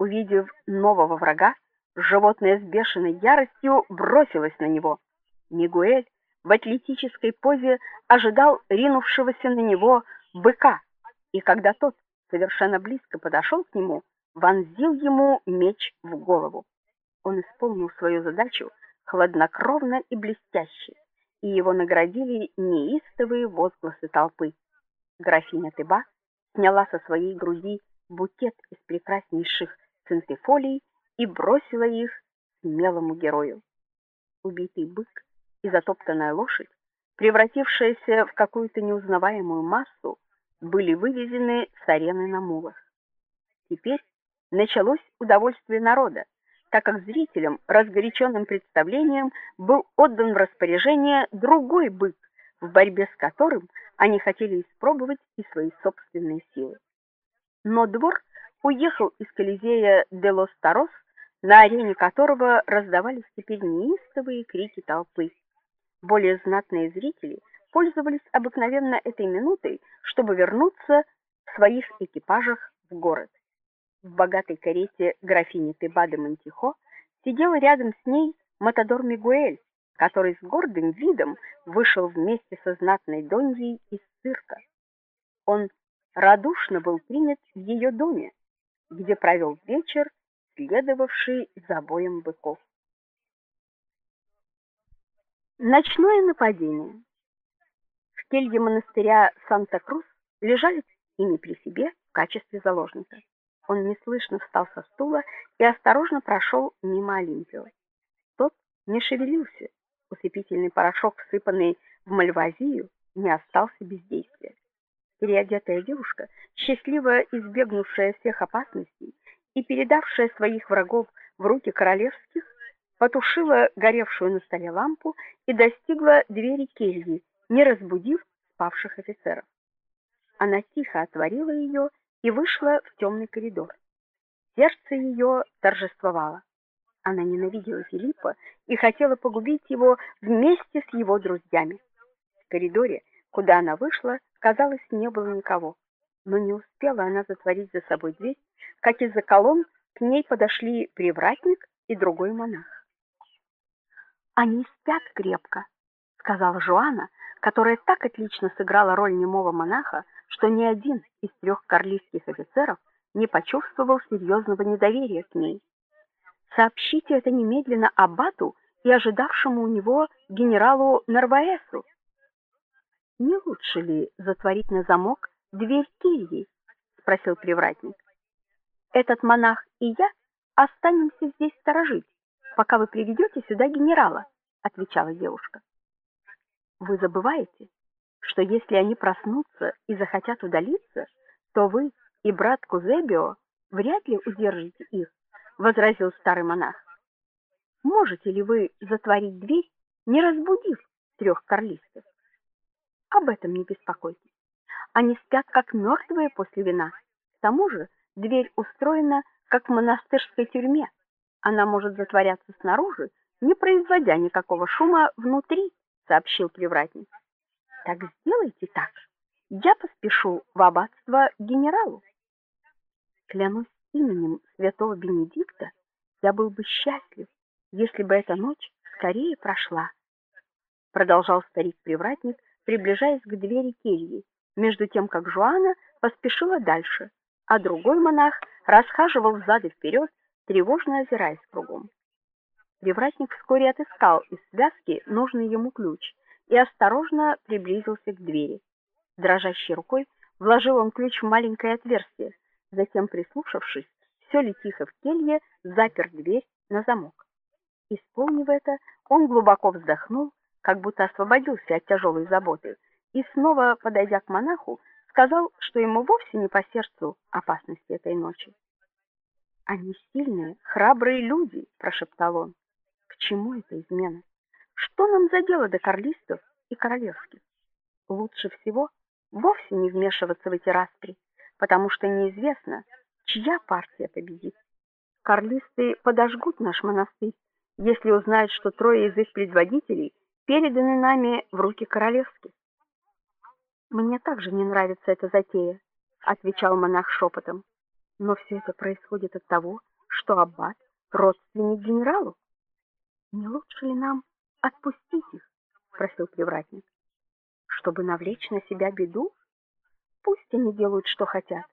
Увидев нового врага, животное с бешеной яростью бросилось на него. Мигуэль в атлетической позе ожидал ринувшегося на него быка, и когда тот совершенно близко подошел к нему, вонзил ему меч в голову. Он исполнил свою задачу хладнокровно и блестяще, и его наградили неистовые возгласы толпы. Графиня Теба сняла со своей груди букет из прекраснейших центифолий и бросила их смелому герою. Убитый бык и затоптанная лошадь, превратившиеся в какую-то неузнаваемую массу, были вывезены с арены на мулах. Теперь началось удовольствие народа, так как зрителям, разгоряченным представлением, был отдан в распоряжение другой бык, в борьбе с которым они хотели испробовать и свои собственные силы. Но двор уехал из Колизея де лос Тарос, на арене которого раздавались теперь неистовые крики толпы. Более знатные зрители пользовались обыкновенно этой минутой, чтобы вернуться в своих экипажах в город. В богатой карете графини Теба де Монтихо сидел рядом с ней матадор Мигуэль, который с гордым видом вышел вместе со знатной доньей из цирка. Он радушно был принят в ее доме, где провел вечер, следовавший за боем быков. Ночное нападение. В келье монастыря Санта-Крус лежали ими при себе в качестве заложника. Он неслышно встал со стула и осторожно прошел мимо Олимпио. Тот не шевелился. Усыпительный порошок, всыпанный в мальвазию, не остался без действия. Переодетая девушка, счастливо избегнувшая всех опасностей и передавшая своих врагов в руки королевских, потушила горевшую на столе лампу и достигла двери кельи, не разбудив спавших офицеров. Она тихо отворила ее и вышла в темный коридор. Сердце ее торжествовало. Она ненавидела Филиппа и хотела погубить его вместе с его друзьями. В коридоре, куда она вышла, казалось, не было никого. Но не успела она затворить за собой дверь, как из-за колонн к ней подошли привратник и другой монах. Они спят крепко, сказала Жоанна, которая так отлично сыграла роль немого монаха, что ни один из трех карлистских офицеров не почувствовал серьезного недоверия к ней. Сообщите это немедленно аббату и ожидавшему у него генералу Нарваесу. Не лучше ли затворить на замок дверь кельи? спросил привратник. Этот монах и я останемся здесь сторожить, пока вы приведете сюда генерала, отвечала девушка. Вы забываете, что если они проснутся и захотят удалиться, то вы и брат Кузебио вряд ли удержите их, возразил старый монах. Можете ли вы затворить дверь, не разбудив трех карлистов? Об этом не беспокойтесь. Они спят как мертвые после вина. К тому же, дверь устроена как в монастырской тюрьме. Она может затворяться снаружи, не производя никакого шума внутри, сообщил привратник. Так сделайте так. Я поспешу в аббатство генералу. Клянусь именем святого Бенедикта, я был бы счастлив, если бы эта ночь скорее прошла. Продолжал старик-привратник, приближаясь к двери кельи, между тем как Жуана поспешила дальше, а другой монах расхаживал взад и вперед, тревожно озираясь кругом. Привратник вскоре отыскал из связки нужный ему ключ и осторожно приблизился к двери. Дрожащей рукой вложил он ключ в маленькое отверстие, затем, прислушавшись, все ли тихо в келье, запер дверь на замок. Исполнив это, он глубоко вздохнул, как будто освободился от тяжелой заботы, и снова, подойдя к монаху, сказал, что ему вовсе не по сердцу опасности этой ночи. Они сильные, храбрые люди, прошептал он. К чему эта измена? Что нам за дело до карлистов и королевских? Лучше всего вовсе не вмешиваться в эти распри, потому что неизвестно, чья партия победит. Карлисты подожгут наш монастырь, если узнают, что трое из их предводителей переданы нами в руки королевских. Мне также не нравится эта затея, отвечал монах шепотом. Но все это происходит от того, что аббат родственник генералу. Не лучше ли нам отпустить их? спросил привратник. Чтобы навлечь на себя беду? Пусть они делают, что хотят.